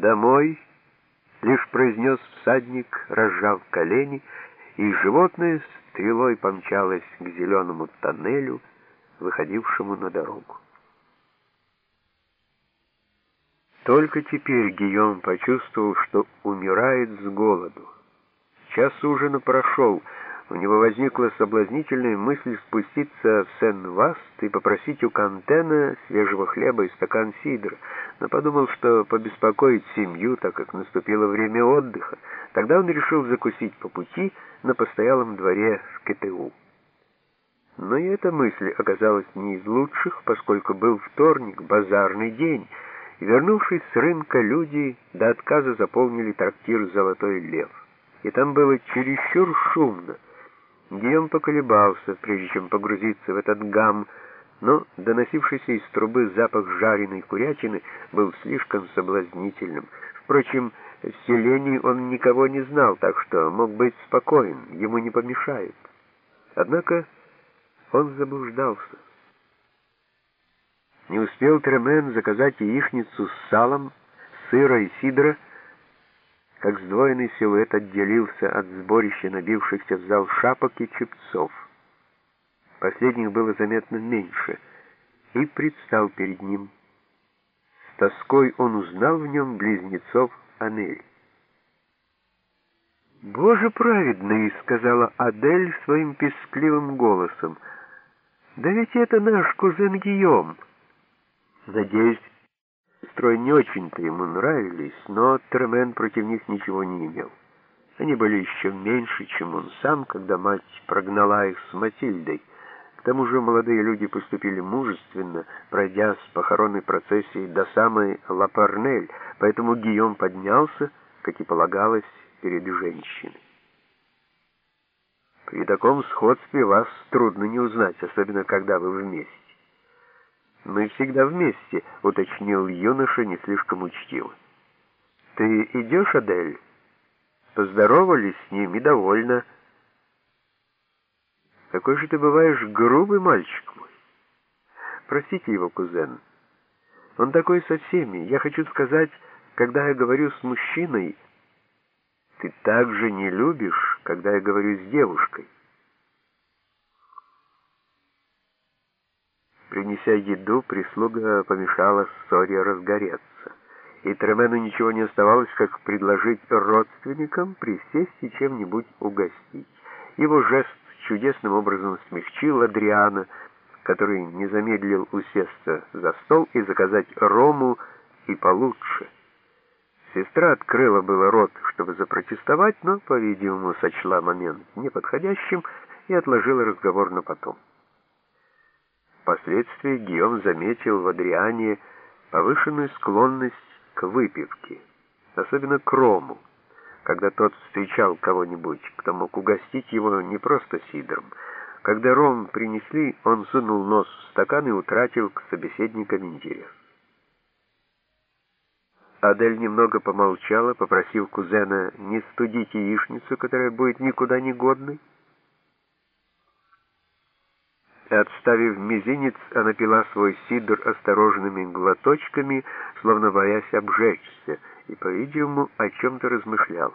«Домой!» — лишь произнес всадник, разжав колени, и животное стрелой помчалось к зеленому тоннелю, выходившему на дорогу. Только теперь Гийом почувствовал, что умирает с голоду. Час ужина прошел, у него возникла соблазнительная мысль спуститься в Сен-Васт и попросить у Кантена свежего хлеба и стакан сидра, но подумал, что побеспокоит семью, так как наступило время отдыха. Тогда он решил закусить по пути на постоялом дворе в КТУ. Но и эта мысль оказалась не из лучших, поскольку был вторник, базарный день, и, вернувшись с рынка, люди до отказа заполнили трактир «Золотой лев». И там было чересчур шумно. Гийом поколебался, прежде чем погрузиться в этот гам, но доносившийся из трубы запах жареной курятины был слишком соблазнительным. Впрочем, в селении он никого не знал, так что мог быть спокоен, ему не помешают. Однако он заблуждался. Не успел Тремен заказать яичницу с салом, сыра и сидра, как сдвоенный силуэт отделился от сборища набившихся в зал шапок и чепцов. Последних было заметно меньше, и предстал перед ним. С тоской он узнал в нем близнецов Анель. «Боже праведный!» — сказала Адель своим пескливым голосом. «Да ведь это наш кузен Гийом!» Надеюсь, строй не очень-то ему нравились, но Тремен против них ничего не имел. Они были еще меньше, чем он сам, когда мать прогнала их с Матильдой. К тому же молодые люди поступили мужественно, пройдя с похоронной процессией до самой Лапарнель, поэтому Гийом поднялся, как и полагалось, перед женщиной. При таком сходстве вас трудно не узнать, особенно когда вы вместе. «Мы всегда вместе», — уточнил юноша не слишком учтиво. «Ты идешь, Адель?» Поздоровались с ним и довольно. «Какой же ты бываешь грубый мальчик мой!» «Простите его, кузен. Он такой со всеми. Я хочу сказать, когда я говорю с мужчиной, ты так же не любишь, когда я говорю с девушкой». Принеся еду, прислуга помешала ссоре разгореться. И Тремену ничего не оставалось, как предложить родственникам присесть и чем-нибудь угостить. Его жест чудесным образом смягчил Адриана, который не замедлил усесться за стол и заказать рому и получше. Сестра открыла было рот, чтобы запротестовать, но, по-видимому, сочла момент неподходящим и отложила разговор на потом. Впоследствии Гийом заметил в Адриане повышенную склонность к выпивке, особенно к рому. Когда тот встречал кого-нибудь, кто мог угостить его не просто сидром. Когда ром принесли, он сунул нос в стакан и утратил к собеседникам интерес. Адель немного помолчала, попросив кузена не студить яичницу, которая будет никуда не годной, Отставив мизинец, она пила свой сидр осторожными глоточками, словно боясь обжечься, и, по-видимому, о чем-то размышляла.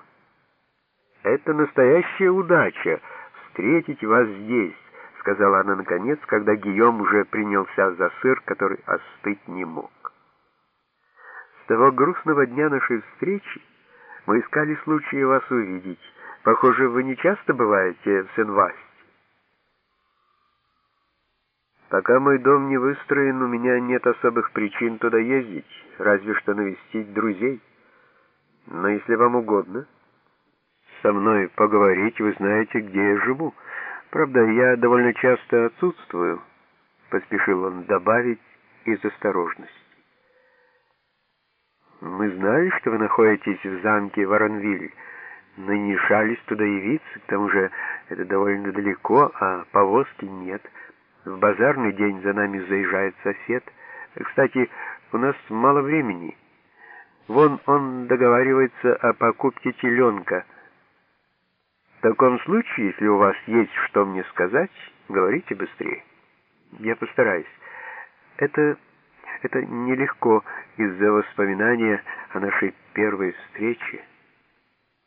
«Это настоящая удача — встретить вас здесь», — сказала она наконец, когда Гийом уже принялся за сыр, который остыть не мог. «С того грустного дня нашей встречи мы искали случая вас увидеть. Похоже, вы не часто бываете в Сен-Васте. Пока мой дом не выстроен, у меня нет особых причин туда ездить, разве что навестить друзей. Но если вам угодно, со мной поговорить, вы знаете, где я живу. Правда, я довольно часто отсутствую, поспешил он добавить из осторожности. Мы знали, что вы находитесь в замке Воронвиль, но не решались туда явиться, к тому же это довольно далеко, а повозки нет — в базарный день за нами заезжает сосед. Кстати, у нас мало времени. Вон он договаривается о покупке теленка. В таком случае, если у вас есть что мне сказать, говорите быстрее. Я постараюсь. Это... Это нелегко из-за воспоминания о нашей первой встрече.